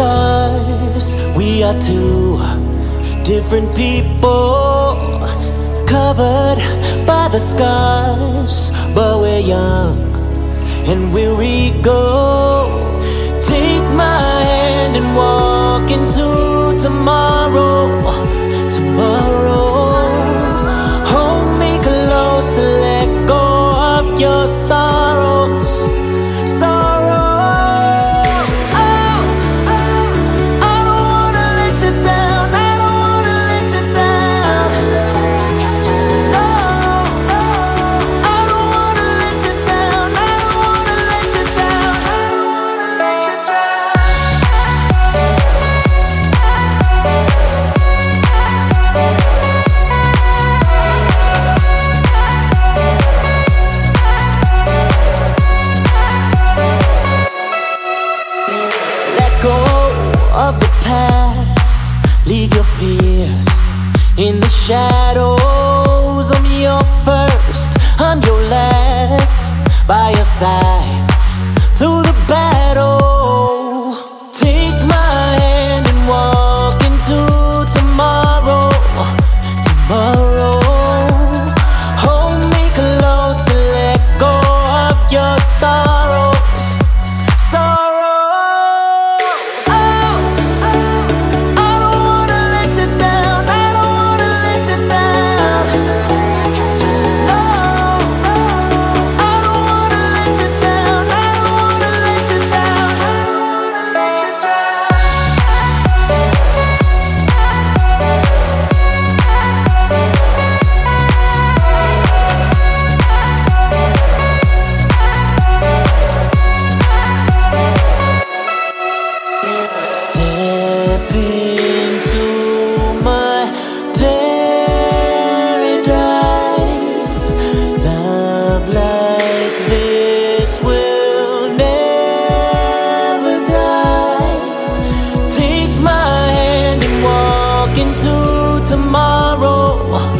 stars. We are two different people, covered by the scars, but we're young and we're regal. Take my hand and walk into tomorrow. Tomorrow, hold me close and let go of your sorrows. Of the past. Leave your fears in the shadows. I'm your first, I'm your last. By your side through the bad into tomorrow.